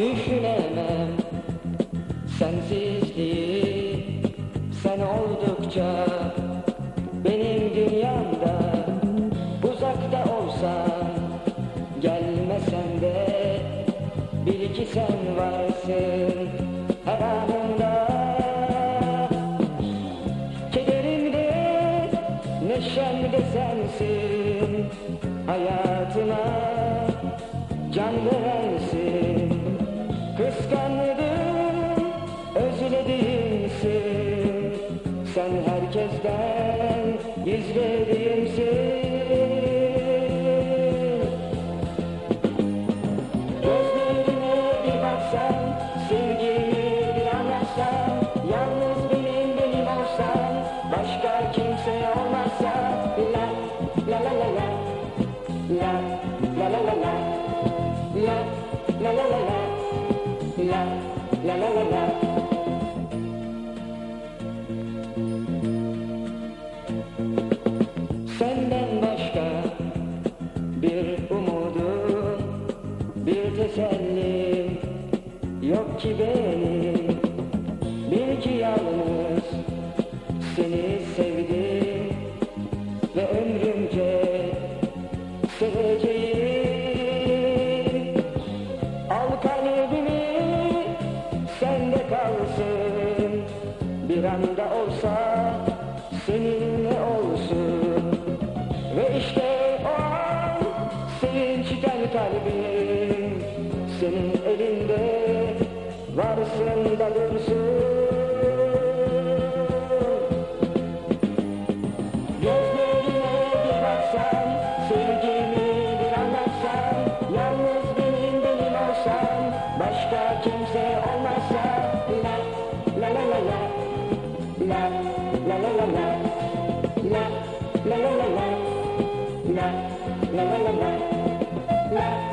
Düşünemem. Sensizliği Sen oldukça benim dünyamda. Uzakta olsan gelmesen de Bil ki sen varsın her anımda Kederimde neşemde sensin. Hayatıma can verensin. Kıskandım Özlediğimsin Sen herkesten Gizlediğimsin Gözlerine baksan, sevgimi bir anlatsan, yalnız benim benim olsan, başka kimse olmazsa, la la, la la la la la la la la. Senden başka bir umudum, bir tesellim yok ki benim. Bil ki yalnız seni sevdim ve ömrümce seveceğim. Bir anda olsa seninle olsun. Ve işte o an sevinçten kalbim senin elinde varsın da dursun. Başka kimse olmazsa, la